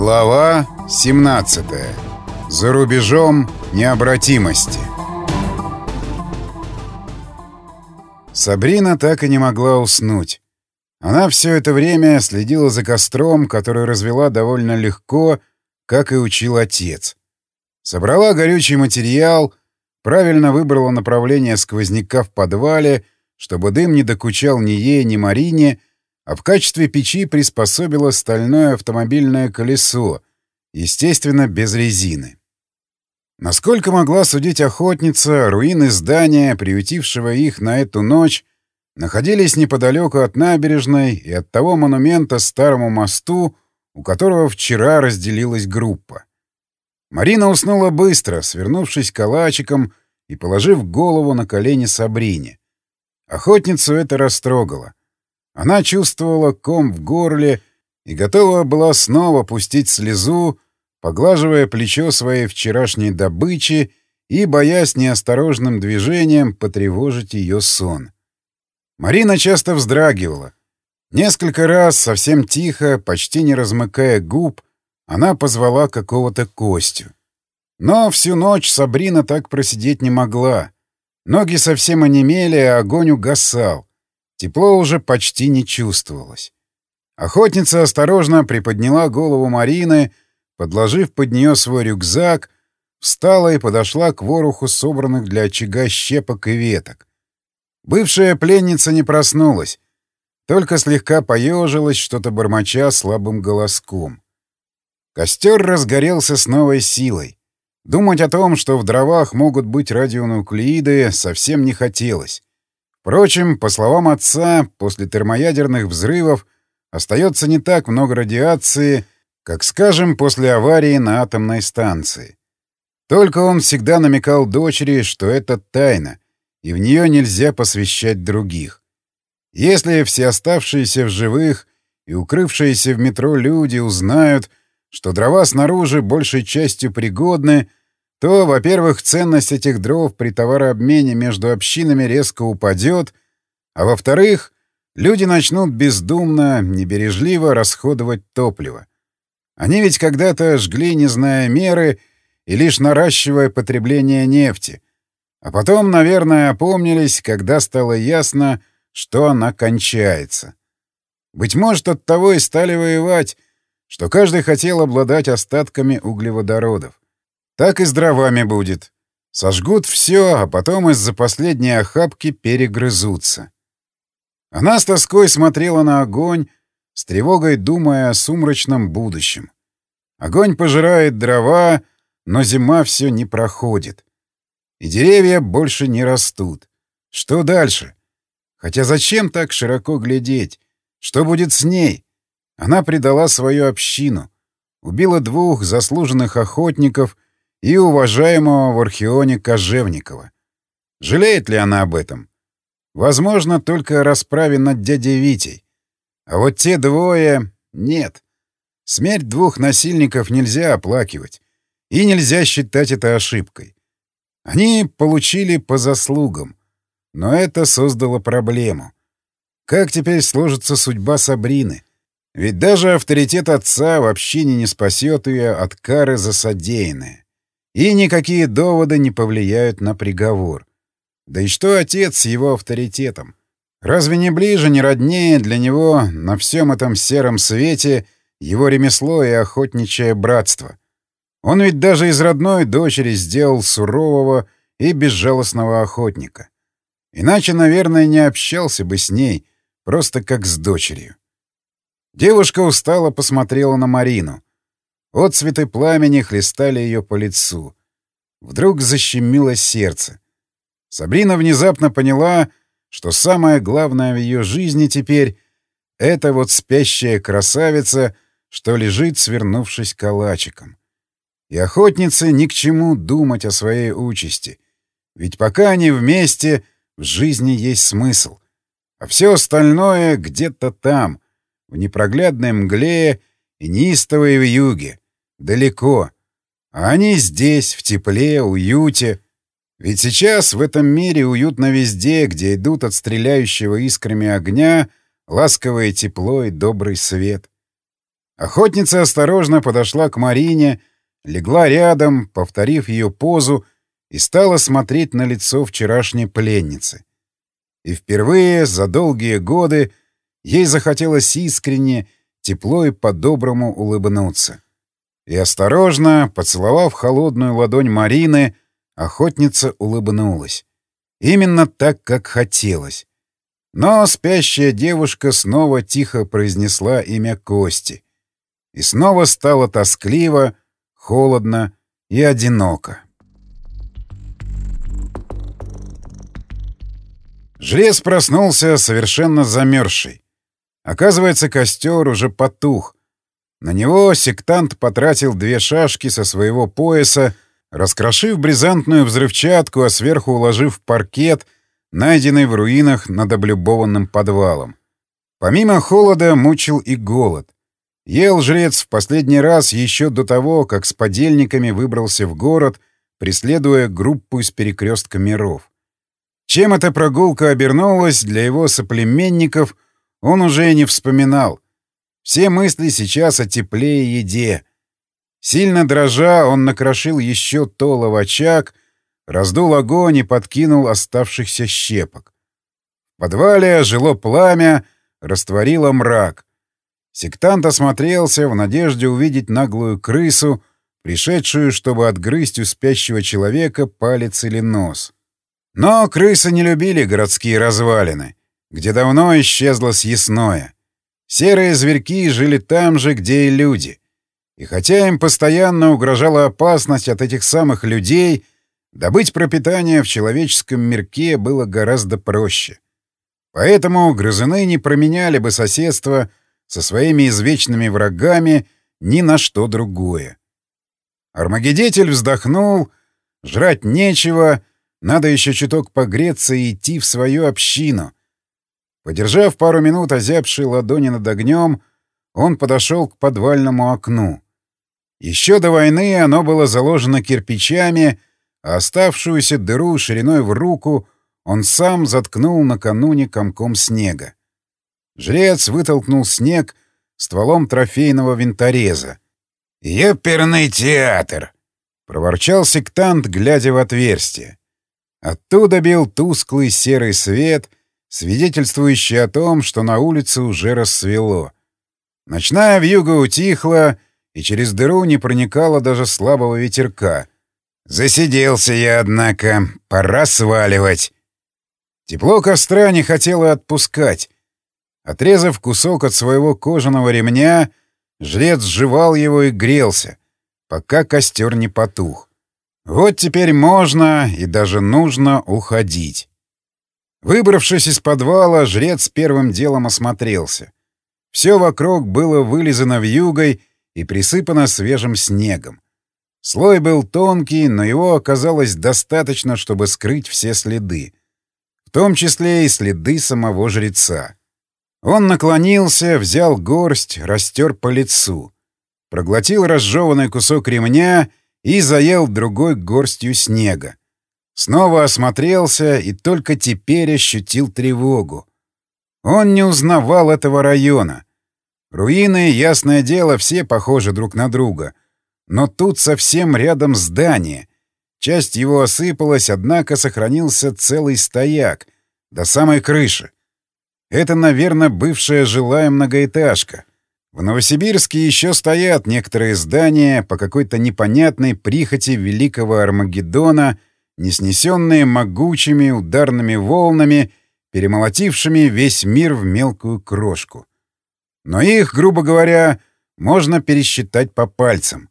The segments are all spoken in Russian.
Глава 17. За рубежом необратимости. Сабрина так и не могла уснуть. Она все это время следила за костром, который развела довольно легко, как и учил отец. Собрала горючий материал, правильно выбрала направление сквозняка в подвале, чтобы дым не докучал ни ей, ни Марине, а в качестве печи приспособила стальное автомобильное колесо, естественно, без резины. Насколько могла судить охотница, руины здания, приютившего их на эту ночь, находились неподалеку от набережной и от того монумента старому мосту, у которого вчера разделилась группа. Марина уснула быстро, свернувшись калачиком и положив голову на колени Сабрине. Охотницу это растрогало. Она чувствовала ком в горле и готова была снова пустить слезу, поглаживая плечо своей вчерашней добычи и боясь неосторожным движением потревожить ее сон. Марина часто вздрагивала. Несколько раз, совсем тихо, почти не размыкая губ, она позвала какого-то Костю. Но всю ночь Сабрина так просидеть не могла. Ноги совсем онемели, а огонь угасал. Тепло уже почти не чувствовалось. Охотница осторожно приподняла голову Марины, подложив под нее свой рюкзак, встала и подошла к вороху собранных для очага щепок и веток. Бывшая пленница не проснулась, только слегка поежилась, что-то бормоча слабым голоском. Костер разгорелся с новой силой. Думать о том, что в дровах могут быть радионуклеиды, совсем не хотелось. Впрочем, по словам отца, после термоядерных взрывов остается не так много радиации, как, скажем, после аварии на атомной станции. Только он всегда намекал дочери, что это тайна, и в нее нельзя посвящать других. Если все оставшиеся в живых и укрывшиеся в метро люди узнают, что дрова снаружи большей частью пригодны, то, во-первых, ценность этих дров при товарообмене между общинами резко упадет, а во-вторых, люди начнут бездумно, небережливо расходовать топливо. Они ведь когда-то жгли, не зная меры, и лишь наращивая потребление нефти. А потом, наверное, опомнились, когда стало ясно, что она кончается. Быть может, от того и стали воевать, что каждый хотел обладать остатками углеводородов. Так и с дровами будет. Сожгут все, а потом из-за последней охапки перегрызутся. Она с тоской смотрела на огонь, с тревогой думая о сумрачном будущем. Огонь пожирает дрова, но зима все не проходит. И деревья больше не растут. Что дальше? Хотя зачем так широко глядеть? Что будет с ней? Она предала свою общину. Убила двух заслуженных охотников — и уважаемого в Археоне Кожевникова. Жалеет ли она об этом? Возможно, только расправе над дядей Витей. А вот те двое — нет. Смерть двух насильников нельзя оплакивать. И нельзя считать это ошибкой. Они получили по заслугам. Но это создало проблему. Как теперь сложится судьба Сабрины? Ведь даже авторитет отца вообще не спасет ее от кары за содеянное. И никакие доводы не повлияют на приговор. Да и что отец с его авторитетом? Разве не ближе, не роднее для него на всем этом сером свете его ремесло и охотничье братство? Он ведь даже из родной дочери сделал сурового и безжалостного охотника. Иначе, наверное, не общался бы с ней, просто как с дочерью. Девушка устало посмотрела на Марину — Отцветы пламени хлестали ее по лицу. Вдруг защемило сердце. Сабрина внезапно поняла, что самое главное в ее жизни теперь — это вот спящая красавица, что лежит, свернувшись калачиком. И охотнице ни к чему думать о своей участи. Ведь пока они вместе, в жизни есть смысл. А все остальное где-то там, в непроглядной мгле и неистовой вьюге. Далеко. А они здесь, в тепле, уюте. Ведь сейчас в этом мире уютно везде, где идут от стреляющего искрами огня ласковое тепло и добрый свет. Охотница осторожно подошла к Марине, легла рядом, повторив ее позу, и стала смотреть на лицо вчерашней пленницы. И впервые за долгие годы ей захотелось искренне, тепло и по-доброму улыбнуться. И осторожно, поцеловав холодную ладонь Марины, охотница улыбнулась. Именно так, как хотелось. Но спящая девушка снова тихо произнесла имя Кости. И снова стало тоскливо, холодно и одиноко. Жрец проснулся совершенно замерзший. Оказывается, костер уже потух. На него сектант потратил две шашки со своего пояса, раскрошив брезантную взрывчатку, а сверху уложив паркет, найденный в руинах над облюбованным подвалом. Помимо холода мучил и голод. Ел жрец в последний раз еще до того, как с подельниками выбрался в город, преследуя группу из перекрестка миров. Чем эта прогулка обернулась для его соплеменников, он уже не вспоминал. Все мысли сейчас о тепле и еде. Сильно дрожа, он накрошил еще тола в очаг, раздул огонь и подкинул оставшихся щепок. В подвале жило пламя, растворило мрак. Сектант осмотрелся в надежде увидеть наглую крысу, пришедшую, чтобы отгрызть у спящего человека палец или нос. Но крысы не любили городские развалины, где давно исчезло съестное. Серые зверьки жили там же, где и люди. И хотя им постоянно угрожала опасность от этих самых людей, добыть пропитание в человеческом мирке было гораздо проще. Поэтому грызуны не променяли бы соседство со своими извечными врагами ни на что другое. Армагеддитель вздохнул, жрать нечего, надо еще чуток погреться и идти в свою общину. Подержав пару минут озябшие ладони над огнем, он подошел к подвальному окну. Еще до войны оно было заложено кирпичами, а оставшуюся дыру шириной в руку он сам заткнул накануне комком снега. Жрец вытолкнул снег стволом трофейного винтореза. «Ёперный театр!» — проворчал сектант, глядя в отверстие. Оттуда бил тусклый серый свет, свидетельствующий о том, что на улице уже рассвело. Ночная вьюга утихла, и через дыру не проникало даже слабого ветерка. «Засиделся я, однако. Пора сваливать». Тепло костра не хотело отпускать. Отрезав кусок от своего кожаного ремня, жрец сживал его и грелся, пока костер не потух. Вот теперь можно и даже нужно уходить. Выбравшись из подвала, жрец первым делом осмотрелся. Все вокруг было вылизано вьюгой и присыпано свежим снегом. Слой был тонкий, но его оказалось достаточно, чтобы скрыть все следы. В том числе и следы самого жреца. Он наклонился, взял горсть, растер по лицу. Проглотил разжеванный кусок ремня и заел другой горстью снега. Снова осмотрелся и только теперь ощутил тревогу. Он не узнавал этого района. Руины, ясное дело, все похожи друг на друга. Но тут совсем рядом здание. Часть его осыпалась, однако сохранился целый стояк, до самой крыши. Это, наверное, бывшая жилая многоэтажка. В Новосибирске еще стоят некоторые здания по какой-то непонятной прихоти великого Армагеддона, не снесенные могучими ударными волнами, перемолотившими весь мир в мелкую крошку. Но их, грубо говоря, можно пересчитать по пальцам.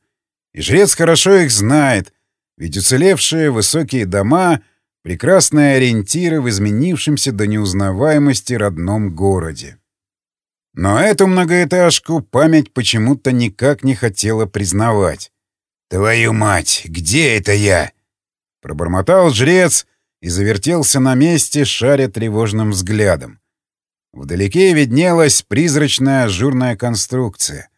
И жрец хорошо их знает, ведь уцелевшие высокие дома — прекрасные ориентиры в изменившемся до неузнаваемости родном городе. Но эту многоэтажку память почему-то никак не хотела признавать. «Твою мать, где это я?» Пробормотал жрец и завертелся на месте, шаря тревожным взглядом. Вдалеке виднелась призрачная ажурная конструкция.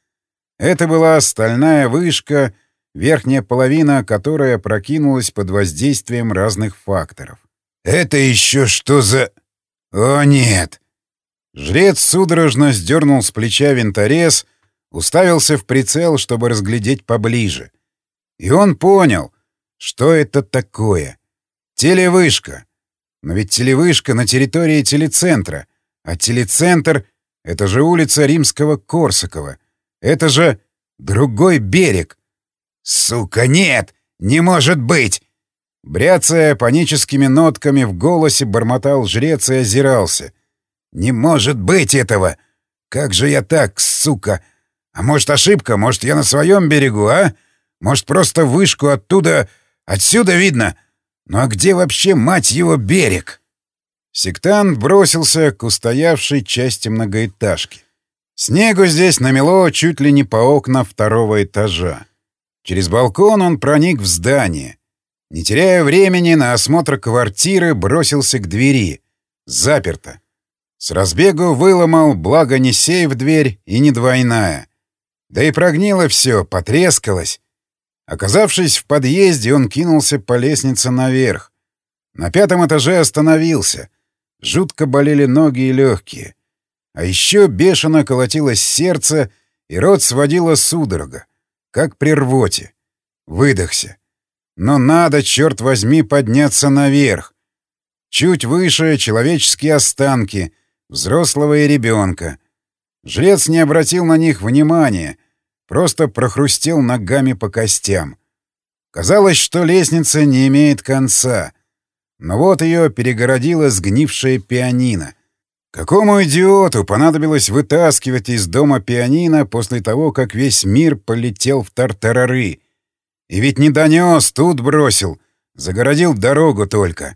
Это была стальная вышка, верхняя половина которой прокинулась под воздействием разных факторов. «Это еще что за...» «О, нет! Жрец судорожно сдернул с плеча винторез, уставился в прицел, чтобы разглядеть поближе. И он понял, что это такое. Телевышка. Но ведь телевышка на территории телецентра, а телецентр — это же улица Римского Корсакова. Это же другой берег. «Сука, нет! Не может быть!» Бряцая паническими нотками в голосе, бормотал жрец и озирался. «Не может быть этого! Как же я так, сука? А может, ошибка? Может, я на своем берегу, а? Может, просто вышку оттуда... Отсюда видно? Ну а где вообще, мать его, берег?» Сектант бросился к устоявшей части многоэтажки. Снегу здесь намело чуть ли не по окна второго этажа. Через балкон он проник в здание. Не теряя времени, на осмотр квартиры бросился к двери. Заперто. С разбегу выломал, благо не сейф дверь и не двойная. Да и прогнило все, потрескалось. Оказавшись в подъезде, он кинулся по лестнице наверх. На пятом этаже остановился. Жутко болели ноги и легкие. А еще бешено колотилось сердце, и рот сводило судорога как при рвоте. Выдохся. Но надо, черт возьми, подняться наверх. Чуть выше человеческие останки, взрослого и ребенка. Жрец не обратил на них внимания, просто прохрустел ногами по костям. Казалось, что лестница не имеет конца. Но вот ее перегородила сгнившая пианино — Какому идиоту понадобилось вытаскивать из дома пианино после того, как весь мир полетел в тартарары? И ведь не донес, тут бросил, загородил дорогу только.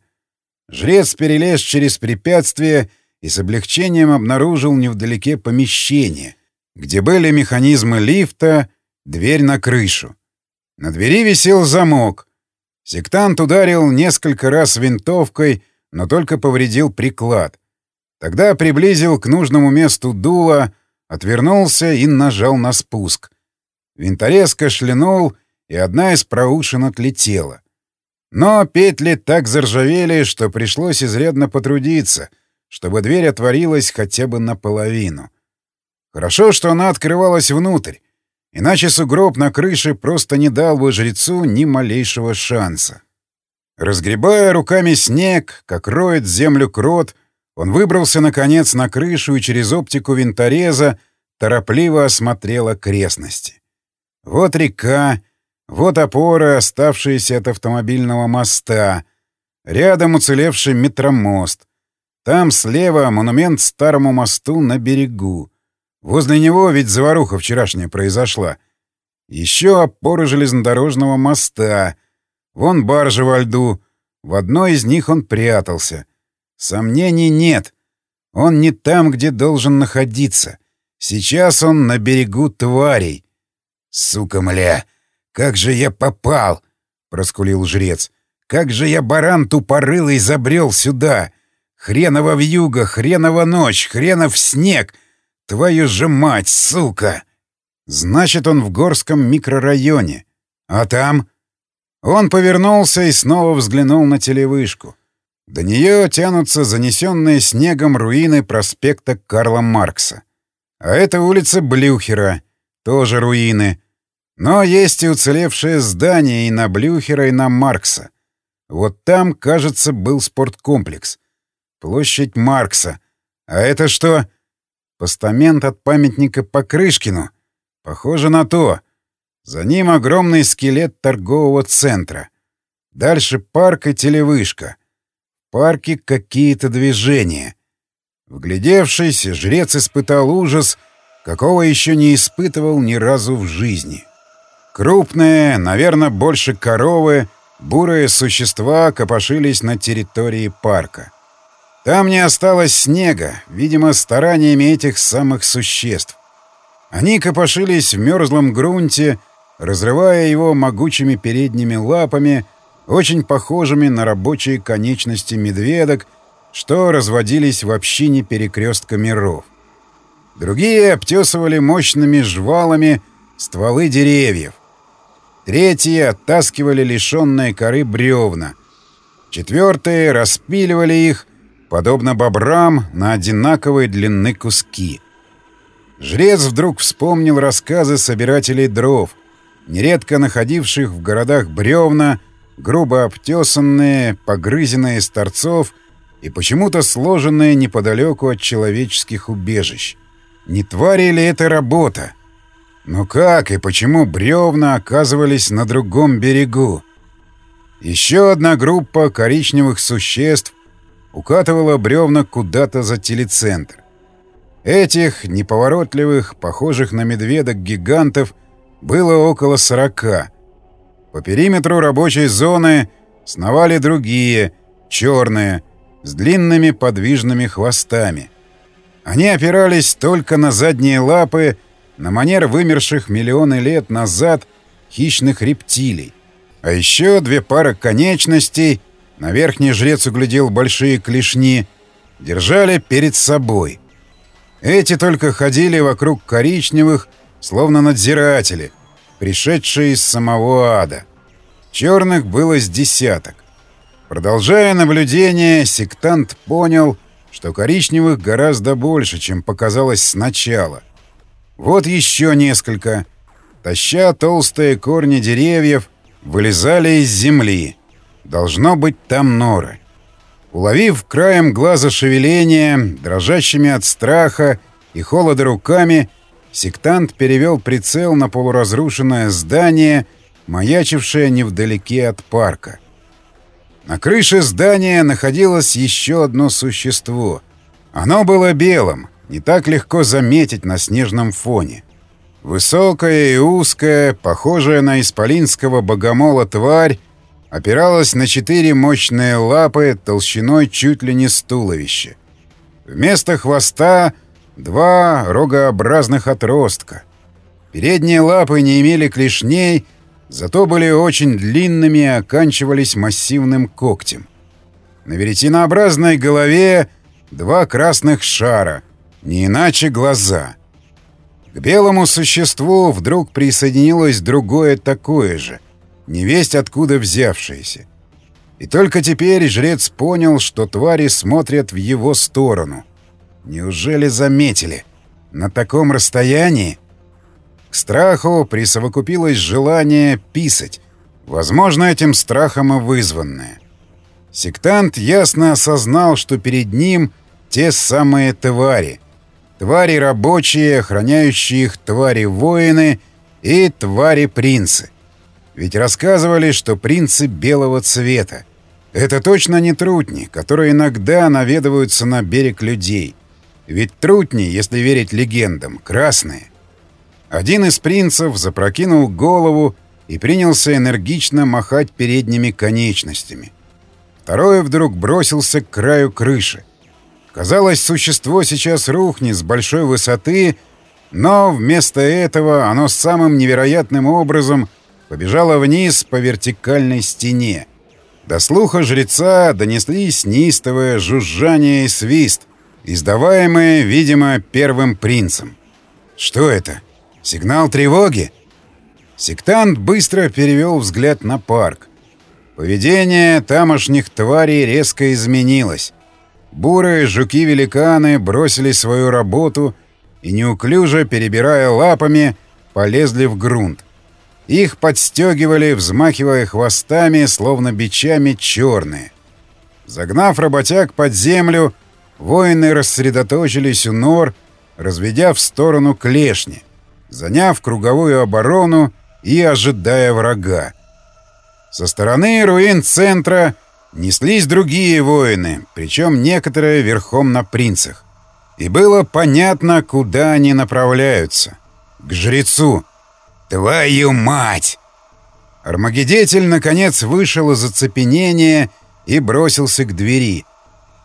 Жрец перелез через препятствие и с облегчением обнаружил невдалеке помещение, где были механизмы лифта, дверь на крышу. На двери висел замок. Сектант ударил несколько раз винтовкой, но только повредил приклад — Тогда приблизил к нужному месту дуло, отвернулся и нажал на спуск. Винторез кашлянул, и одна из проушин отлетела. Но петли так заржавели, что пришлось изрядно потрудиться, чтобы дверь отворилась хотя бы наполовину. Хорошо, что она открывалась внутрь, иначе сугроб на крыше просто не дал бы жрецу ни малейшего шанса. Разгребая руками снег, как роет землю крот, он выбрался, наконец, на крышу и через оптику винтореза торопливо осмотрел окрестности. Вот река, вот опора, оставшиеся от автомобильного моста, рядом уцелевший метромост. Там слева монумент старому мосту на берегу. Возле него ведь заваруха вчерашняя произошла. Еще опоры железнодорожного моста. Вон баржа во льду. В одной из них он прятался — Сомнений нет. Он не там, где должен находиться. Сейчас он на берегу тварей. «Сука, мля! Как же я попал!» — проскулил жрец. «Как же я, баран тупорылый, забрел сюда! Хренова вьюга, хренова ночь, хренов снег! Твою же мать, сука!» Значит, он в горском микрорайоне. А там... Он повернулся и снова взглянул на телевышку. До нее тянутся занесенные снегом руины проспекта Карла Маркса. А это улица Блюхера, тоже руины. Но есть и уцелевшие здания и на Блюхера, и на Маркса. Вот там, кажется, был спорткомплекс. Площадь Маркса. А это что? Постамент от памятника Покрышкину. Похоже на то. За ним огромный скелет торгового центра. Дальше парк и телевышка — парке какие-то движения. Вглядевшись, жрец испытал ужас, какого еще не испытывал ни разу в жизни. Крупные, наверное, больше коровы, бурые существа копошились на территории парка. Там не осталось снега, видимо, стараниями этих самых существ. Они копошились в мерзлом грунте, разрывая его могучими передними лапами, очень похожими на рабочие конечности медведок, что разводились в общине перекрестка миров. Другие обтесывали мощными жвалами стволы деревьев. Третьи оттаскивали лишенные коры бревна. Четвертые распиливали их, подобно бобрам, на одинаковой длины куски. Жрец вдруг вспомнил рассказы собирателей дров, нередко находивших в городах бревна, грубо обтесанные, погрызенные из торцов и почему-то сложенные неподалеку от человеческих убежищ. Не твари ли это работа? Но как и почему бревна оказывались на другом берегу? Еще одна группа коричневых существ укатывала бревна куда-то за телецентр. Этих неповоротливых, похожих на медведок гигантов, было около сорока. По периметру рабочей зоны сновали другие, черные, с длинными подвижными хвостами. Они опирались только на задние лапы, на манер вымерших миллионы лет назад хищных рептилий. А еще две пары конечностей, на верхний жрец углядел большие клешни, держали перед собой. Эти только ходили вокруг коричневых, словно надзиратели, пришедшие из самого ада. Черных было с десяток. Продолжая наблюдение, сектант понял, что коричневых гораздо больше, чем показалось сначала. Вот еще несколько. Таща толстые корни деревьев, вылезали из земли. Должно быть там норы. Уловив краем глаза шевеление, дрожащими от страха и холода руками, сектант перевел прицел на полуразрушенное здание, маячившее невдалеке от парка. На крыше здания находилось еще одно существо. Оно было белым, не так легко заметить на снежном фоне. Высокая и узкая, похожая на исполинского богомола тварь, опиралась на четыре мощные лапы толщиной чуть ли не с. Вместо хвоста два рогообразных отростка. Передние лапы не имели клешней, зато были очень длинными и оканчивались массивным когтем. На веретенообразной голове два красных шара, не иначе глаза — к белому существу вдруг присоединилось другое такое же, невесть откуда взявшееся. И только теперь жрец понял, что твари смотрят в его сторону. Неужели заметили? На таком расстоянии? К страху присовокупилось желание писать, возможно, этим страхом и вызванное. Сектант ясно осознал, что перед ним те самые твари — твари рабочие, охраняющие их твари-воины и твари-принцы. Ведь рассказывали, что принцы белого цвета. Это точно не трутни, которые иногда наведываются на берег людей. Ведь трутни, если верить легендам, красные. Один из принцев запрокинул голову и принялся энергично махать передними конечностями. Второй вдруг бросился к краю крыши. Казалось, существо сейчас рухнет с большой высоты, но вместо этого оно самым невероятным образом побежало вниз по вертикальной стене. До слуха жреца донеслись неистовое жужжание и свист, издаваемые, видимо, первым принцем. Что это? Сигнал тревоги? Сектант быстро перевел взгляд на парк. Поведение тамошних тварей резко изменилось. Бурые жуки-великаны бросили свою работу и, неуклюже перебирая лапами, полезли в грунт. Их подстегивали, взмахивая хвостами, словно бичами, черные. Загнав работяг под землю, воины рассредоточились у нор, разведя в сторону клешни, заняв круговую оборону и ожидая врага. Со стороны руин центра Неслись другие воины, причем некоторые верхом на принцах. И было понятно, куда они направляются. К жрецу. «Твою мать!» Армагеддетель, наконец, вышел из оцепенения и бросился к двери.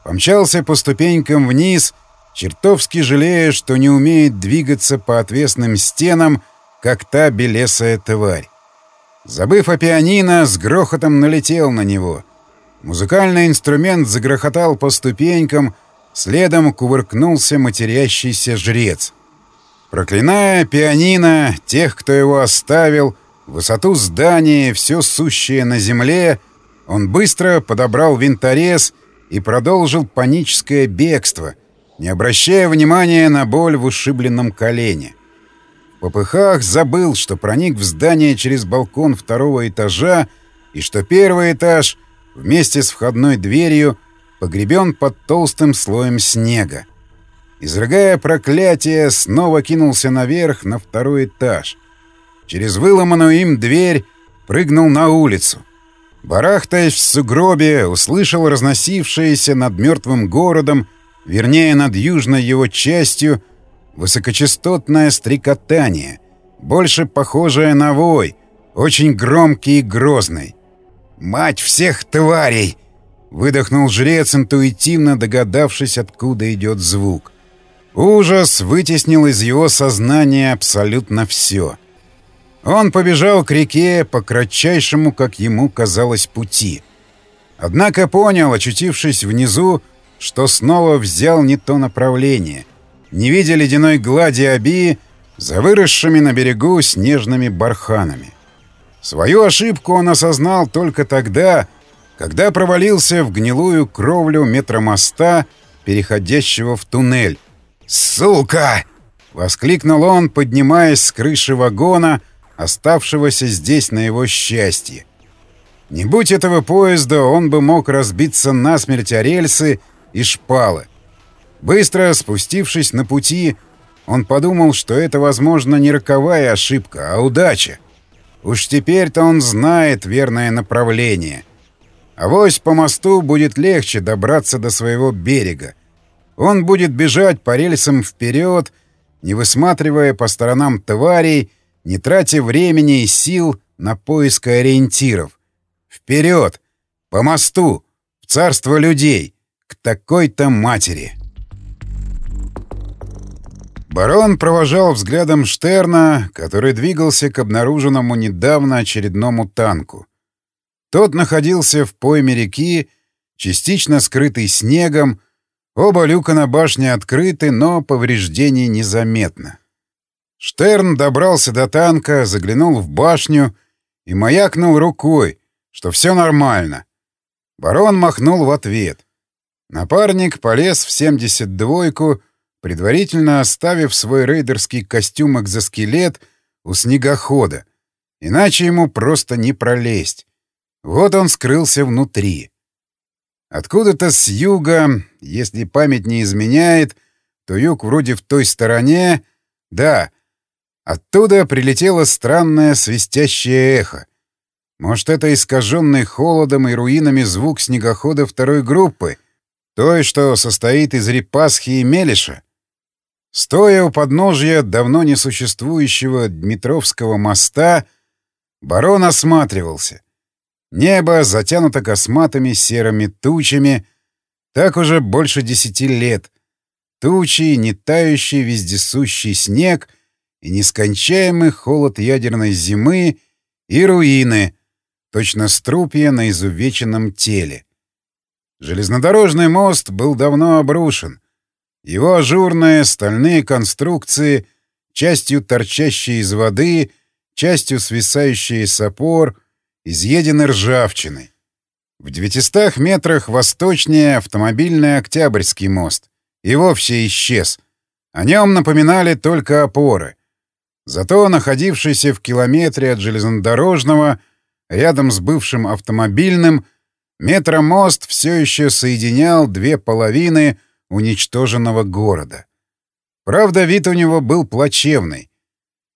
Помчался по ступенькам вниз, чертовски жалея, что не умеет двигаться по отвесным стенам, как та белесая тварь. Забыв о пианино, с грохотом налетел на него — Музыкальный инструмент загрохотал по ступенькам, следом кувыркнулся матерящийся жрец. Проклиная пианино, тех, кто его оставил, высоту здания, все сущее на земле, он быстро подобрал винторез и продолжил паническое бегство, не обращая внимания на боль в ушибленном колене. В попыхах забыл, что проник в здание через балкон второго этажа и что первый этаж вместе с входной дверью погребен под толстым слоем снега. Изрыгая проклятие, снова кинулся наверх на второй этаж. Через выломанную им дверь прыгнул на улицу. Барахтаясь в сугробе, услышал разносившееся над мертвым городом, вернее, над южной его частью, высокочастотное стрекотание, больше похожее на вой, очень громкий и грозный. «Мать всех тварей!» — выдохнул жрец, интуитивно догадавшись, откуда идет звук. Ужас вытеснил из его сознания абсолютно все — он побежал к реке по кратчайшему, как ему казалось, пути. Однако понял, очутившись внизу, что снова взял не то направление, не видя ледяной глади Аби за выросшими на берегу снежными барханами. Свою ошибку он осознал только тогда, когда провалился в гнилую кровлю метромоста, переходящего в туннель. «Сука!» — воскликнул он, поднимаясь с крыши вагона, оставшегося здесь на его счастье. Не будь этого поезда, он бы мог разбиться насмерть о рельсы и шпалы. Быстро спустившись на пути, он подумал, что это, возможно, не роковая ошибка, а удача. Уж теперь-то он знает верное направление. А вось по мосту будет легче добраться до своего берега. Он будет бежать по рельсам вперед, не высматривая по сторонам тварей, не тратя времени и сил на поиск ориентиров. Вперед! По мосту! В царство людей! К такой-то матери! Барон провожал взглядом Штерна, который двигался к обнаруженному недавно очередному танку. Тот находился в пойме реки, частично скрытый снегом, оба люка на башне открыты, но повреждений незаметно. Штерн добрался до танка, заглянул в башню и маякнул рукой, что все нормально. Барон махнул в ответ. Напарник полез в 72-ку, предварительно оставив свой рейдерский костюм-экзоскелет у снегохода. Иначе ему просто не пролезть. Вот он скрылся внутри. Откуда-то с юга, если память не изменяет, то юг вроде в той стороне... Да, Оттуда прилетело странное свистящее эхо. Может, это искаженный холодом и руинами звук снегохода второй группы, той, что состоит из Репасхи и Мелиша? Стоя у подножья давно несуществующего Дмитровского моста, барон осматривался. Небо затянуто косматыми серыми тучами, так уже больше десяти лет. Тучи, не тающий вездесущий снег — и нескончаемый холод ядерной зимы, и руины, точно струпья на изувеченном теле. Железнодорожный мост был давно обрушен. Его ажурные стальные конструкции, частью торчащие из воды, частью свисающие с опор, изъедены ржавчиной. В 900 метрах восточнее автомобильный Октябрьский мост. И вовсе исчез. О нем напоминали только опоры. Зато находившийся в километре от железнодорожного, рядом с бывшим автомобильным, метромост все еще соединял две половины уничтоженного города. Правда, вид у него был плачевный.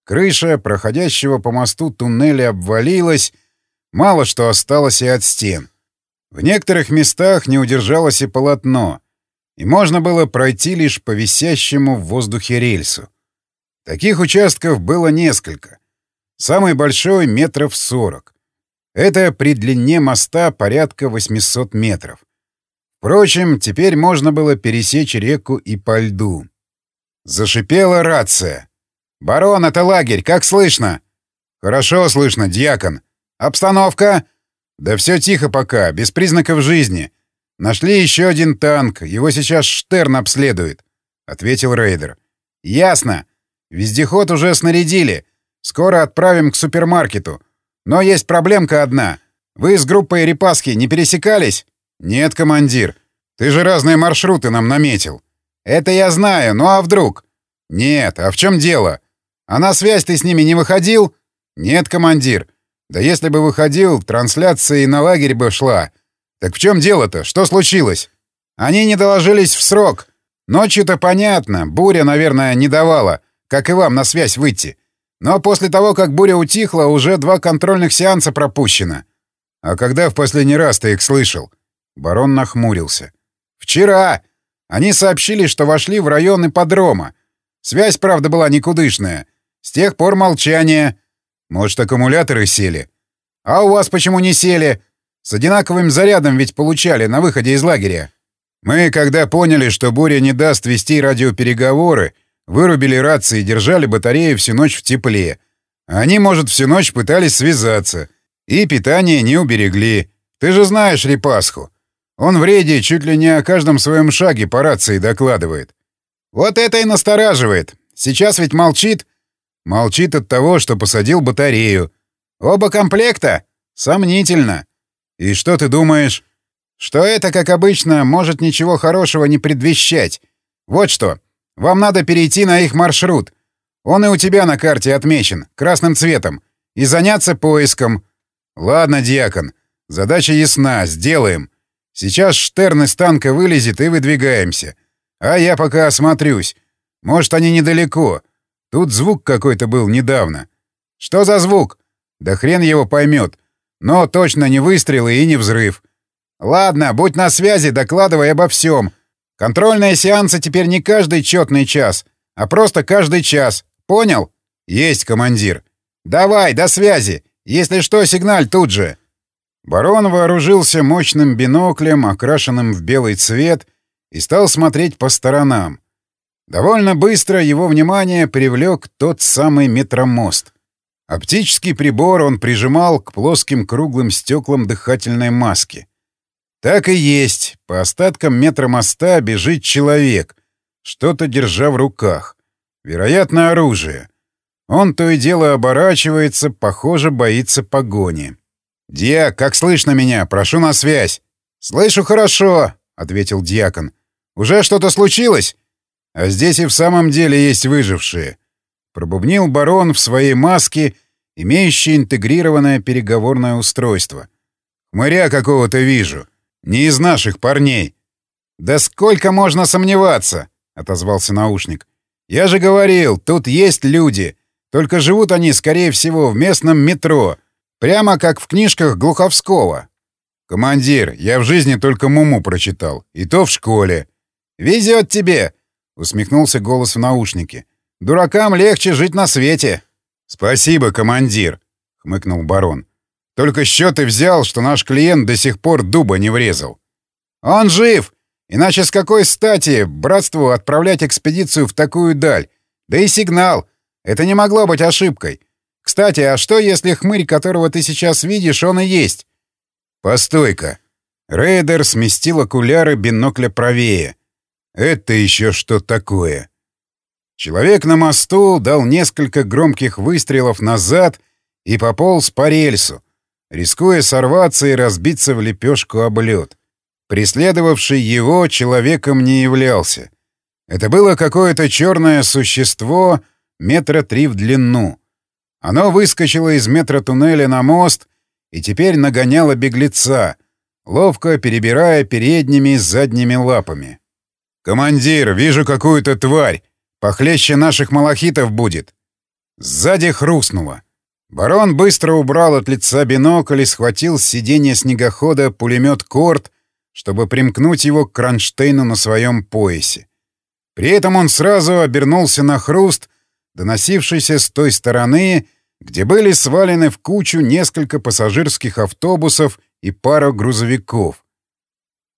Крыша проходящего по мосту туннеля обвалилась, мало что осталось и от стен. В некоторых местах не удержалось и полотно, и можно было пройти лишь по висящему в воздухе рельсу. Таких участков было несколько. Самый большой — метров 40. Это при длине моста порядка 800 метров. Впрочем, теперь можно было пересечь реку и по льду. Зашипела рация. «Барон, это лагерь, как слышно?» «Хорошо слышно, дьякон. Обстановка?» «Да все тихо пока, без признаков жизни. Нашли еще один танк, его сейчас Штерн обследует», — ответил рейдер. «Ясно. Вездеход уже снарядили. Скоро отправим к супермаркету. Но есть проблемка одна. Вы с группой Репаски не пересекались? Нет, командир. Ты же разные маршруты нам наметил. Это я знаю, ну а вдруг? Нет, а в чем дело? А на связь ты с ними не выходил? Нет, командир. Да если бы выходил, трансляция и на лагерь бы шла. Так в чем дело-то? Что случилось? Они не доложились в срок. Ночью-то понятно, буря, наверное, не давала, как и вам на связь выйти. Но после того, как буря утихла, уже два контрольных сеанса пропущено. А когда в последний раз ты их слышал? Барон нахмурился. Вчера. Они сообщили, что вошли в район ипподрома. Связь, правда, была никудышная. С тех пор молчание. Может, аккумуляторы сели? А у вас почему не сели? С одинаковым зарядом ведь получали на выходе из лагеря. Мы, когда поняли, что буря не даст вести радиопереговоры, вырубили рации и держали батарею всю ночь в тепле. Они, может, всю ночь пытались связаться. И питание не уберегли. Ты же знаешь Репасху. Он в рейде чуть ли не о каждом своем шаге по рации докладывает. Вот это и настораживает. Сейчас ведь молчит. Молчит от того, что посадил батарею. Оба комплекта? Сомнительно. И что ты думаешь? Что это, как обычно, может ничего хорошего не предвещать. Вот что. Вам надо перейти на их маршрут. Он и у тебя на карте отмечен, красным цветом. И заняться поиском. Ладно, дьякон. Задача ясна, сделаем. Сейчас Штерн из танка вылезет и выдвигаемся. А я пока осмотрюсь. Может, они недалеко. Тут звук какой-то был недавно. Что за звук? Да хрен его поймет. Но точно не выстрелы и не взрыв. Ладно, будь на связи, докладывай обо всем. Контрольные сеансы теперь не каждый четный час, а просто каждый час. Понял? Есть, командир. Давай, до связи. Если что, сигналь тут же. Барон вооружился мощным биноклем, окрашенным в белый цвет, и стал смотреть по сторонам. Довольно быстро его внимание привлек тот самый метромост. Оптический прибор он прижимал к плоским круглым стеклам дыхательной маски. Так и есть, по остаткам метромоста бежит человек, что-то держа в руках. Вероятно, оружие. Он то и дело оборачивается, похоже, боится погони. «Диак, как слышно меня? Прошу на связь». «Слышу хорошо», — ответил Диакон. «Уже что-то случилось?» А здесь и в самом деле есть выжившие. Пробубнил барон в своей маске, имеющей интегрированное переговорное устройство. Хмыря какого-то вижу. Не из наших парней. «Да сколько можно сомневаться?» — отозвался наушник. «Я же говорил, тут есть люди. Только живут они, скорее всего, в местном метро. Прямо как в книжках Глуховского. «Командир, я в жизни только Муму прочитал. И то в школе». «Везет тебе!» — усмехнулся голос в наушнике. «Дуракам легче жить на свете». «Спасибо, командир», — хмыкнул барон. «Только счеты взял, что наш клиент до сих пор дуба не врезал». «Он жив! Иначе с какой стати братству отправлять экспедицию в такую даль? Да и сигнал. Это не могло быть ошибкой. Кстати, а что, если хмырь, которого ты сейчас видишь, он и есть?» «Постой-ка». Рейдер сместил окуляры бинокля правее. Это еще что такое? Человек на мосту дал несколько громких выстрелов назад и пополз по рельсу, рискуя сорваться и разбиться в лепешку об лед. Преследовавший его человеком не являлся. Это было какое-то черное существо метра три в длину. Оно выскочило из метра туннеля на мост и теперь нагоняло беглеца, ловко перебирая передними и задними лапами. «Командир, вижу какую-то тварь! Похлеще наших малахитов будет!» Сзади хрустнуло. Барон быстро убрал от лица бинокль и схватил с сиденья снегохода пулемет «Корт», чтобы примкнуть его к кронштейну на своем поясе. При этом он сразу обернулся на хруст, доносившийся с той стороны, где были свалены в кучу несколько пассажирских автобусов и пара грузовиков.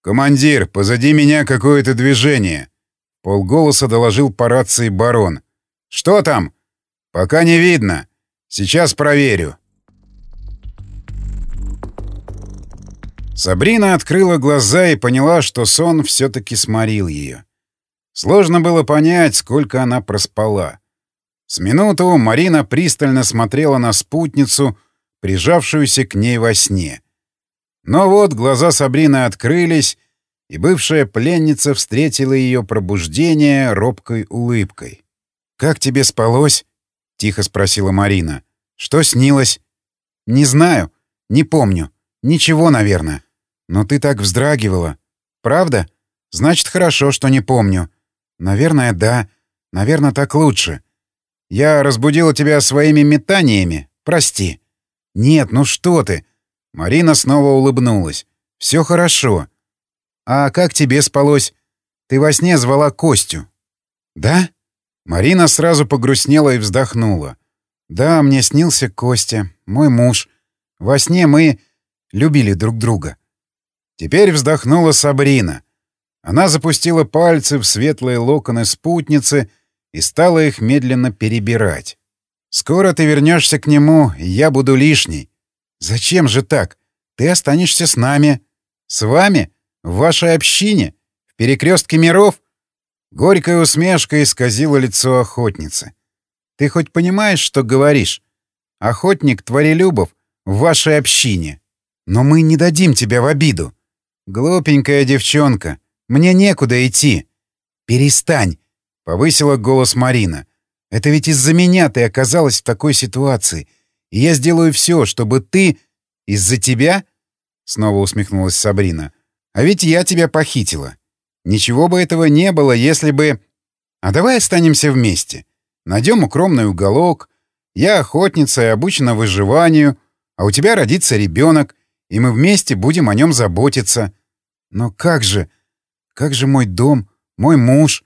«Командир, позади меня какое-то движение!» Полголоса доложил по рации барон. «Что там?» «Пока не видно. Сейчас проверю». Сабрина открыла глаза и поняла, что сон все-таки сморил ее. Сложно было понять, сколько она проспала. С минуту Марина пристально смотрела на спутницу, прижавшуюся к ней во сне. Но вот глаза Сабрины открылись, и бывшая пленница встретила ее пробуждение робкой улыбкой. «Как тебе спалось?» — тихо спросила Марина. «Что снилось?» «Не знаю. Не помню. Ничего, наверное. Но ты так вздрагивала. Правда? Значит, хорошо, что не помню. Наверное, да. Наверное, так лучше. Я разбудила тебя своими метаниями. Прости. Нет, ну что ты? Марина снова улыбнулась. Все хорошо. А как тебе спалось? Ты во сне звала Костю. Да? Марина сразу погрустнела и вздохнула. Да, мне снился Костя, мой муж. Во сне мы любили друг друга. Теперь вздохнула Сабрина. Она запустила пальцы в светлые локоны спутницы и стала их медленно перебирать. «Скоро ты вернешься к нему, и я буду лишней. Зачем же так? Ты останешься с нами. С вами? В вашей общине? В перекрестке миров?» Горькая усмешка исказила лицо охотницы. «Ты хоть понимаешь, что говоришь? Охотник Творелюбов в вашей общине. Но мы не дадим тебя в обиду. Глупенькая девчонка, мне некуда идти. Перестань, — повысила голос Марина. Это ведь из-за меня ты оказалась в такой ситуации. И я сделаю все, чтобы ты... Из-за тебя? Снова усмехнулась Сабрина. А ведь я тебя похитила. Ничего бы этого не было, если бы... А давай останемся вместе. Найдем укромный уголок. Я охотница и обучена выживанию, а у тебя родится ребенок, и мы вместе будем о нем заботиться. Но как же... Как же мой дом, мой муж?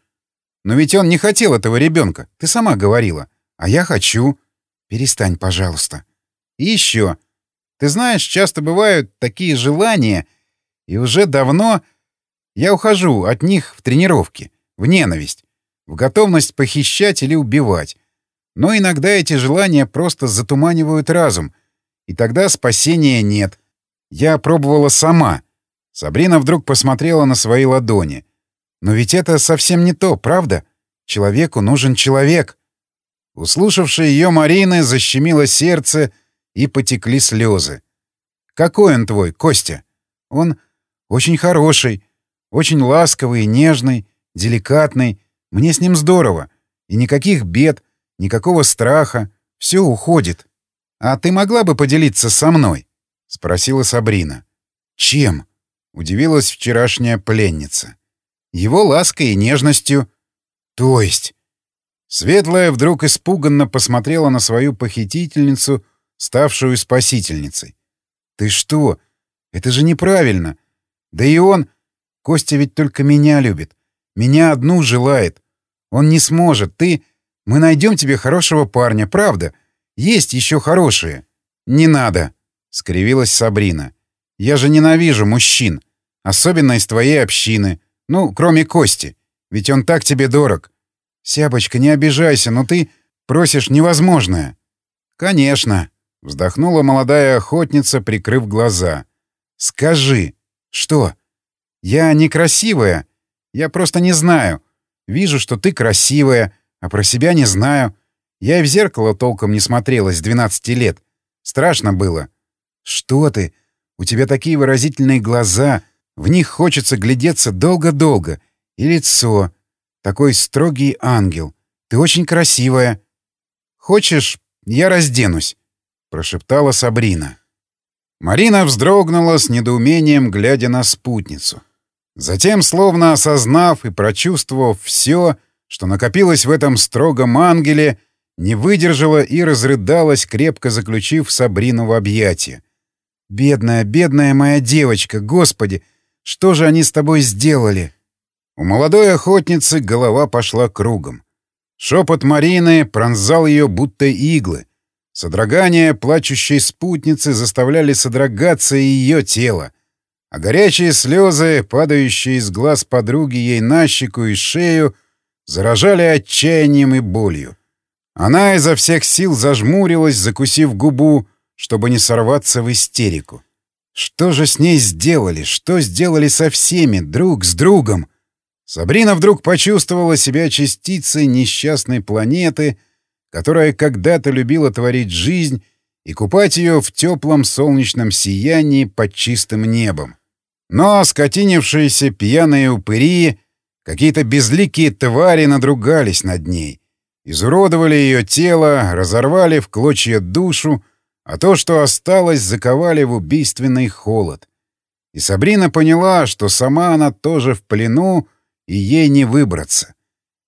Но ведь он не хотел этого ребенка, ты сама говорила. А я хочу. Перестань, пожалуйста. И еще. Ты знаешь, часто бывают такие желания, и уже давно я ухожу от них в тренировки, в ненависть, в готовность похищать или убивать. Но иногда эти желания просто затуманивают разум, и тогда спасения нет. Я пробовала сама. Сабрина вдруг посмотрела на свои ладони. Но ведь это совсем не то, правда? Человеку нужен человек. Услышавшая ее Марина защемило сердце и потекли слезы. «Какой он твой, Костя?» «Он очень хороший, очень ласковый, нежный, деликатный. Мне с ним здорово. И никаких бед, никакого страха. Все уходит. А ты могла бы поделиться со мной?» — спросила Сабрина. «Чем?» — удивилась вчерашняя пленница. «Его лаской и нежностью». «То есть?» Светлая вдруг испуганно посмотрела на свою похитительницу, ставшую спасительницей. «Ты что? Это же неправильно. Да и он... Костя ведь только меня любит. Меня одну желает. Он не сможет. Ты... Мы найдем тебе хорошего парня, правда? Есть еще хорошие». «Не надо», — скривилась Сабрина. «Я же ненавижу мужчин. Особенно из твоей общины. Ну, кроме Кости. Ведь он так тебе дорог. Сябочка, не обижайся, но ты просишь невозможное». «Конечно», — вздохнула молодая охотница, прикрыв глаза. «Скажи». «Что?» «Я некрасивая. Я просто не знаю. Вижу, что ты красивая, а про себя не знаю. Я и в зеркало толком не смотрела с 12 лет. Страшно было. «Что ты? У тебя такие выразительные глаза. В них хочется глядеться долго-долго. И лицо. Такой строгий ангел. Ты очень красивая. Хочешь, я разденусь?» — прошептала Сабрина. Марина вздрогнула с недоумением, глядя на спутницу. Затем, словно осознав и прочувствовав все, что накопилось в этом строгом ангеле, не выдержала и разрыдалась, крепко заключив Сабрину в объятия. «Бедная, бедная моя девочка, господи! Что же они с тобой сделали?» У молодой охотницы голова пошла кругом. Шепот Марины пронзал ее будто иглы. Содрогания плачущей спутницы заставляли содрогаться и ее тело. А горячие слезы, падающие из глаз подруги ей на щеку и шею, заражали отчаянием и болью. Она изо всех сил зажмурилась, закусив губу, чтобы не сорваться в истерику. Что же с ней сделали? Что сделали со всеми, друг с другом? Сабрина вдруг почувствовала себя частицей несчастной планеты, которая когда-то любила творить жизнь и купать ее в теплом солнечном сиянии под чистым небом. Но скотинившиеся пьяные упыри, какие-то безликие твари надругались над ней. Изуродовали ее тело, разорвали в клочья душу, а то, что осталось, заковали в убийственный холод. И Сабрина поняла, что сама она тоже в плену, и ей не выбраться.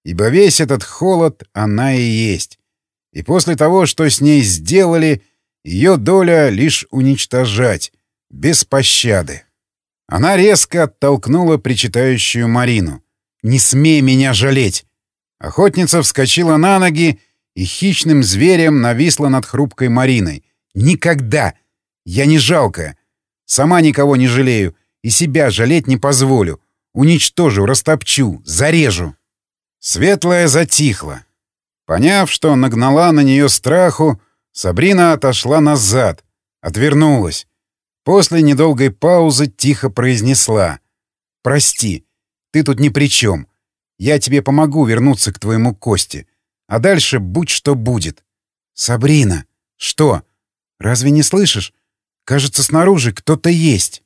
Ибо весь этот холод она и есть. И после того, что с ней сделали, ее доля лишь уничтожать, без пощады. Она резко оттолкнула причитающую Марину. «Не смей меня жалеть!» Охотница вскочила на ноги и хищным зверем нависла над хрупкой Мариной. «Никогда! Я не жалкая! Сама никого не жалею и себя жалеть не позволю. Уничтожу, растопчу, зарежу!» Светлая затихла. Поняв, что нагнала на нее страху, Сабрина отошла назад, отвернулась. После недолгой паузы тихо произнесла. «Прости, ты тут ни при чем. Я тебе помогу вернуться к твоему Косте. А дальше будь что будет». «Сабрина!» «Что? Разве не слышишь? Кажется, снаружи кто-то есть».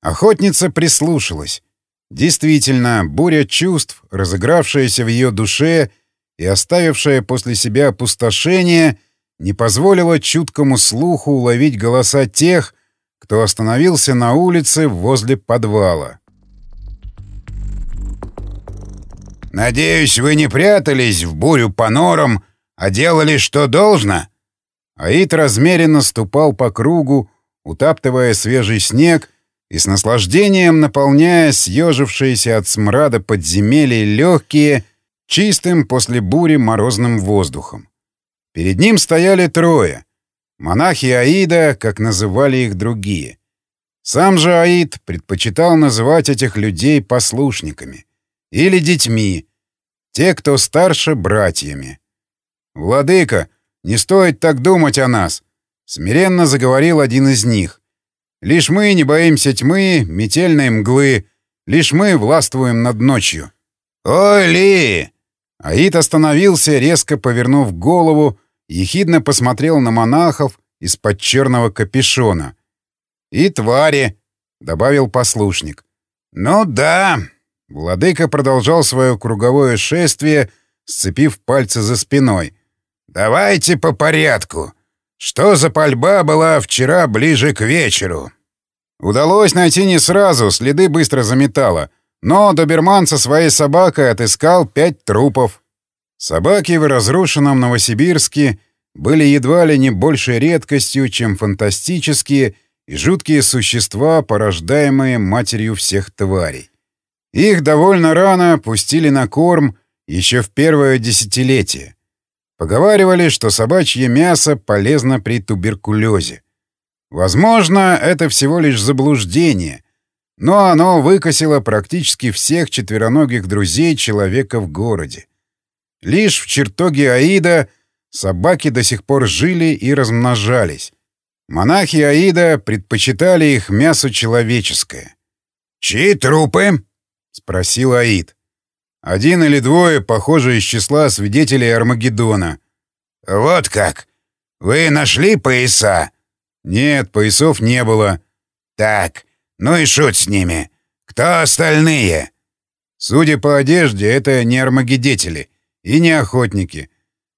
Охотница прислушалась. Действительно, буря чувств, разыгравшаяся в ее душе и оставившая после себя опустошение, не позволила чуткому слуху уловить голоса тех, кто остановился на улице возле подвала. «Надеюсь, вы не прятались в бурю по норам, а делали, что должно?» Аид размеренно ступал по кругу, утаптывая свежий снег и с наслаждением наполняя съежившиеся от смрада подземелья легкие, чистым после бури морозным воздухом. Перед ним стояли трое — Монахи Аида, как называли их другие. Сам же Аид предпочитал называть этих людей послушниками. Или детьми. Те, кто старше, братьями. «Владыка, не стоит так думать о нас», — смиренно заговорил один из них. «Лишь мы не боимся тьмы, метельной мглы, лишь мы властвуем над ночью». «Ой, Ли!» Аид остановился, резко повернув голову, ехидно посмотрел на монахов из-под черного капюшона. «И твари!» — добавил послушник. «Ну да!» Владыка продолжал свое круговое шествие, сцепив пальцы за спиной. «Давайте по порядку. Что за пальба была вчера ближе к вечеру?» Удалось найти не сразу, следы быстро заметало. Но доберман со своей собакой отыскал пять трупов. Собаки в разрушенном Новосибирске были едва ли не большей редкостью, чем фантастические и жуткие существа, порождаемые матерью всех тварей. Их довольно рано пустили на корм еще в первое десятилетие. Поговаривали, что собачье мясо полезно при туберкулезе. Возможно, это всего лишь заблуждение, но оно выкосило практически всех четвероногих друзей человека в городе. Лишь в чертоге Аида собаки до сих пор жили и размножались. Монахи Аида предпочитали их мясо человеческое. «Чьи трупы?» — спросил Аид. «Один или двое, похоже, из числа свидетелей Армагеддона». «Вот как! Вы нашли пояса?» «Нет, поясов не было». «Так, ну и шут с ними. Кто остальные?» «Судя по одежде, это не армагеддетели и не охотники.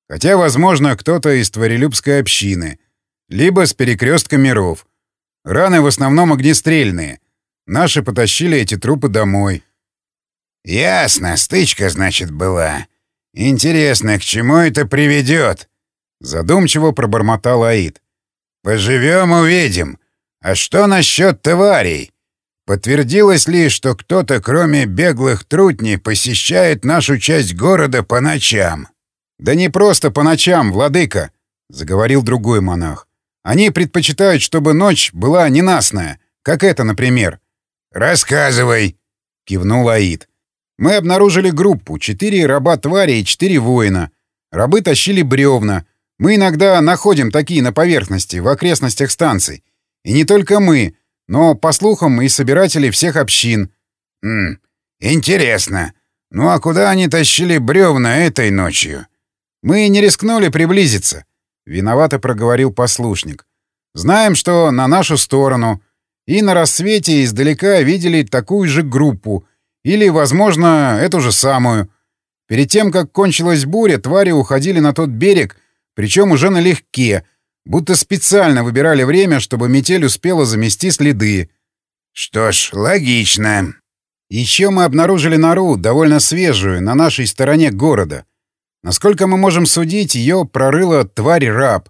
Хотя, возможно, кто-то из творелюбской общины, либо с перекрестка миров. Раны в основном огнестрельные. Наши потащили эти трупы домой. «Ясно, стычка, значит, была. Интересно, к чему это приведет?» Задумчиво пробормотал Аид. «Поживем — увидим. А что насчет тварей? Подтвердилось ли, что кто-то, кроме беглых трутней, посещает нашу часть города по ночам?» «Да не просто по ночам, владыка!» — заговорил другой монах. «Они предпочитают, чтобы ночь была ненастная, как это, например». «Рассказывай!» — кивнул Аид. «Мы обнаружили группу, четыре раба-твари и четыре воина. Рабы тащили бревна. Мы иногда находим такие на поверхности, в окрестностях станций. И не только мы, но, по слухам, и собиратели всех общин». «Хм, интересно. Ну а куда они тащили бревна этой ночью?» «Мы не рискнули приблизиться», — виновато проговорил послушник. «Знаем, что на нашу сторону. и на рассвете издалека видели такую же группу, или, возможно, эту же самую. Перед тем, как кончилась буря, твари уходили на тот берег, причем уже налегке, будто специально выбирали время, чтобы метель успела замести следы. Что ж, логично. Еще мы обнаружили нору, довольно свежую, на нашей стороне города. Насколько мы можем судить, ее прорыла тварь-раб.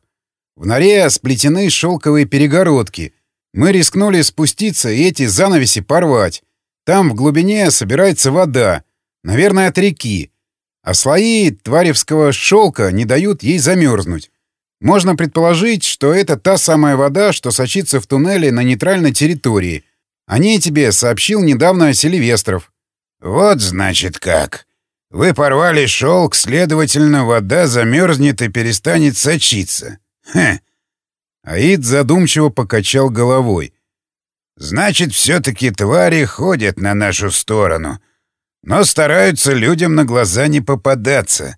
В норе сплетены шелковые перегородки. Мы рискнули спуститься и эти занавеси порвать. Там в глубине собирается вода, наверное, от реки. А слои тваревского шелка не дают ей замерзнуть. Можно предположить, что это та самая вода, что сочится в туннеле на нейтральной территории. О ней тебе сообщил недавно Селивестров. «Вот, значит, как. Вы порвали шелк, следовательно, вода замерзнет и перестанет сочиться. Хе!» Аид задумчиво покачал головой. «Значит, все-таки твари ходят на нашу сторону, но стараются людям на глаза не попадаться.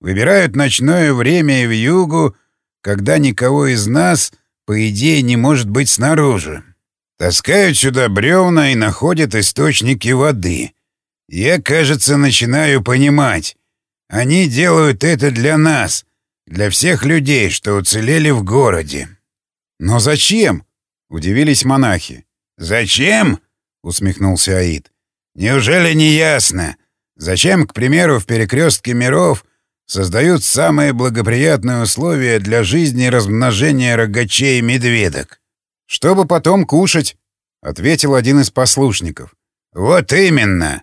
Выбирают ночное время и в югу, когда никого из нас, по идее, не может быть снаружи. Таскают сюда бревна и находят источники воды. Я, кажется, начинаю понимать. Они делают это для нас, для всех людей, что уцелели в городе. Но зачем? Удивились монахи. Зачем? Усмехнулся Аид. Неужели не ясно? Зачем, к примеру, в перекрестке миров создают самые благоприятные условия для жизни и размножения рогачей и медведок? Чтобы потом кушать, ответил один из послушников. Вот именно.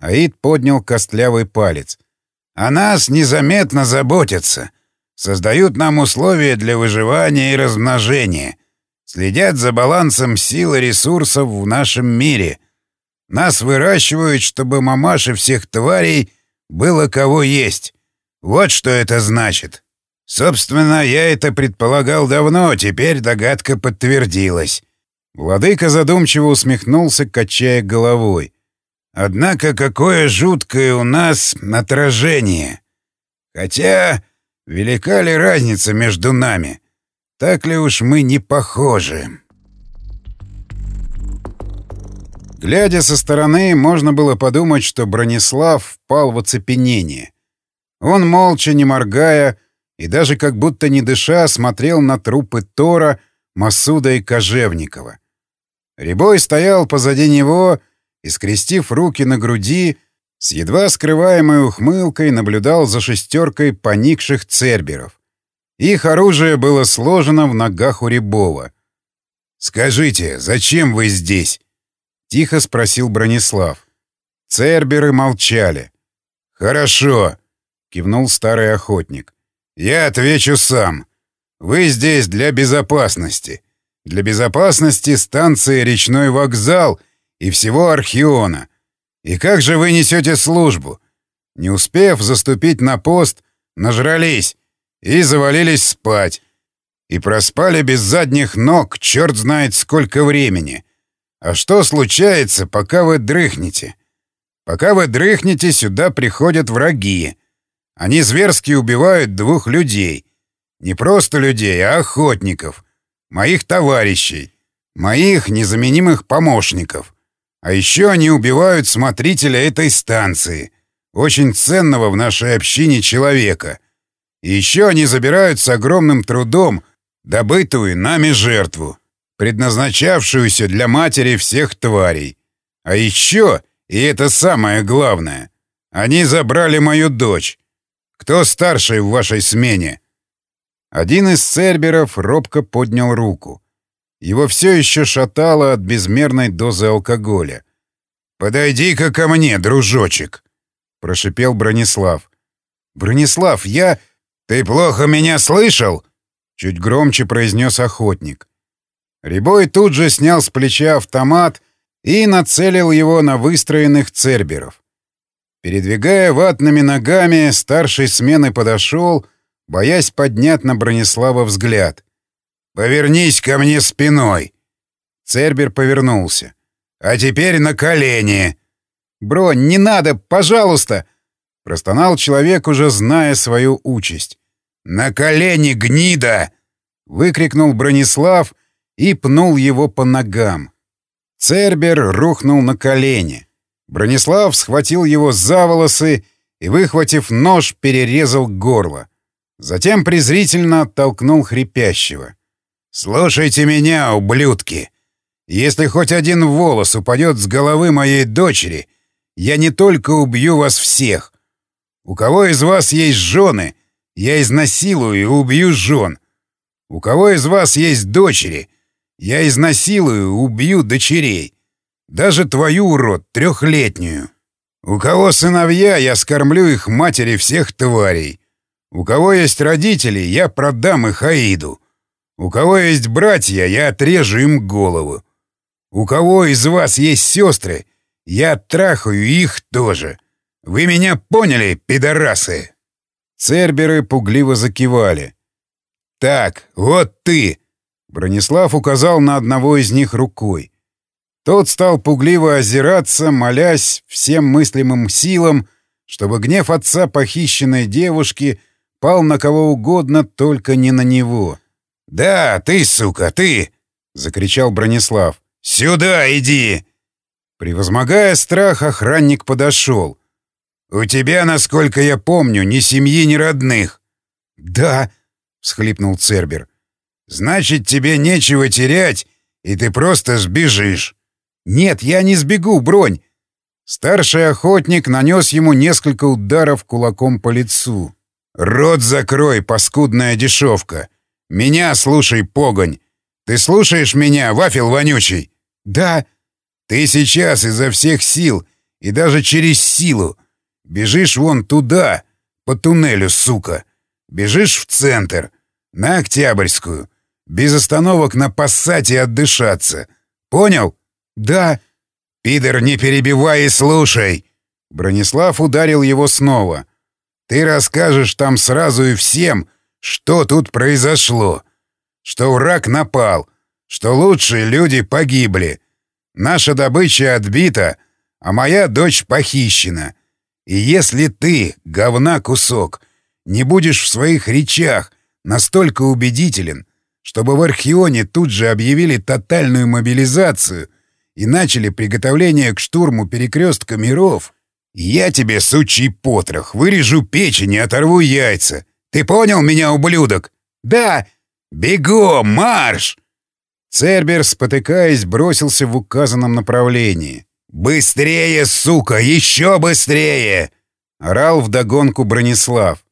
Аид поднял костлявый палец. «О нас незаметно заботятся. Создают нам условия для выживания и размножения. Следят за балансом сил и ресурсов в нашем мире. Нас выращивают, чтобы мамаши всех тварей было кого есть. Вот что это значит. Собственно, я это предполагал давно, теперь догадка подтвердилась». Владыка задумчиво усмехнулся, качая головой. Однако какое жуткое у нас отражение. Хотя велика ли разница между нами? Так ли уж мы не похожи? Глядя со стороны, можно было подумать, что Бронислав впал в оцепенение. Он, молча, не моргая и даже как будто не дыша, смотрел на трупы Тора, Масуда и Кожевникова. Рябой стоял позади него и, скрестив руки на груди, с едва скрываемой ухмылкой наблюдал за шестеркой поникших церберов. Их оружие было сложено в ногах у Рябова. «Скажите, зачем вы здесь?» — тихо спросил Бронислав. Церберы молчали. «Хорошо», — кивнул старый охотник. «Я отвечу сам. Вы здесь для безопасности. Для безопасности станции «Речной вокзал» — и всего Архиона. И как же вы несете службу? Не успев заступить на пост, нажрались и завалились спать. И проспали без задних ног черт знает сколько времени. А что случается, пока вы дрыхнете? Пока вы дрыхнете, сюда приходят враги. Они зверски убивают двух людей. Не просто людей, а охотников. Моих товарищей. Моих незаменимых помощников. А еще они убивают смотрителя этой станции, очень ценного в нашей общине человека. И еще они забирают с огромным трудом добытую нами жертву, предназначавшуюся для матери всех тварей. А еще, и это самое главное, они забрали мою дочь. Кто старший в вашей смене?» Один из церберов робко поднял руку. Его все еще шатало от безмерной дозы алкоголя. «Подойди-ка ко мне, дружочек!» — прошипел Бронислав. «Бронислав, я...» «Ты плохо меня слышал?» — чуть громче произнес охотник. Рябой тут же снял с плеча автомат и нацелил его на выстроенных церберов. Передвигая ватными ногами, старший смены подошел, боясь поднять на Бронислава взгляд. «Повернись ко мне спиной!» Цербер повернулся. «А теперь на колени!» «Бронь, не надо, пожалуйста!» Простонал человек, уже зная свою участь. «На колени, гнида!» Выкрикнул Бронислав и пнул его по ногам. Цербер рухнул на колени. Бронислав схватил его за волосы и, выхватив нож, перерезал горло. Затем презрительно оттолкнул хрипящего. «Слушайте меня, ублюдки! Если хоть один волос упадет с головы моей дочери, я не только убью вас всех. У кого из вас есть жены, я изнасилую и убью жен. У кого из вас есть дочери, я изнасилую и убью дочерей. Даже твою, урод, трехлетнюю. У кого сыновья, я скормлю их матери всех тварей. У кого есть родители, я продам их Аиду. У кого есть братья, я отрежу им голову. У кого из вас есть сестры, я трахаю их тоже. Вы меня поняли, пидорасы?» Церберы пугливо закивали. «Так, вот ты!» Бронислав указал на одного из них рукой. Тот стал пугливо озираться, молясь всем мыслимым силам, чтобы гнев отца похищенной девушки пал на кого угодно, только не на него. «Да, ты, сука, ты!» — закричал Бронислав. «Сюда иди!» Превозмогая страх, охранник подошел. «У тебя, насколько я помню, ни семьи, ни родных». «Да», — всхлипнул Цербер. «Значит, тебе нечего терять, и ты просто сбежишь». «Нет, я не сбегу, Бронь!» Старший охотник нанес ему несколько ударов кулаком по лицу. «Рот закрой, паскудная дешевка! Меня слушай, погонь! Ты слушаешь меня, вафел вонючий?» «Да!» «Ты сейчас изо всех сил и даже через силу бежишь вон туда, по туннелю, сука! Бежишь в центр, на Октябрьскую, без остановок на Пассате отдышаться. Понял?» «Да». «Пидор, не перебивай и слушай!» Бронислав ударил его снова. «Ты расскажешь там сразу и всем, что тут произошло. Что враг напал, что лучшие люди погибли. Наша добыча отбита, а моя дочь похищена. И если ты, говна кусок, не будешь в своих речах настолько убедителен, чтобы в Архионе тут же объявили тотальную мобилизацию и начали приготовление к штурму перекрестка миров, я тебе, сучий потрох, вырежу печень и оторву яйца. Ты понял меня, ублюдок? Да! Бегом, марш! Цербер, спотыкаясь, бросился в указанном направлении. «Быстрее, сука! Еще быстрее!» — орал вдогонку Бронислав.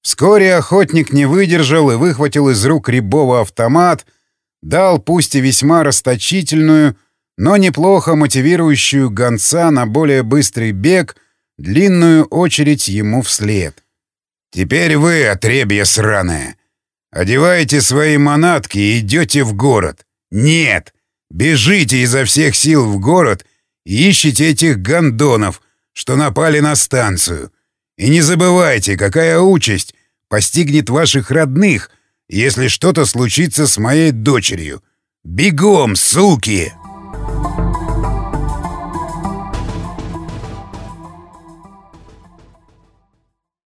Вскоре охотник не выдержал и выхватил из рук Рябова автомат, дал пусть и весьма расточительную, но неплохо мотивирующую гонца на более быстрый бег, длинную очередь ему вслед. «Теперь вы, отребье сраное, одеваете свои манатки и идете в город. Нет! Бежите изо всех сил в город ищите этих гондонов, что напали на станцию. И не забывайте, какая участь постигнет ваших родных, если что-то случится с моей дочерью. Бегом, суки!»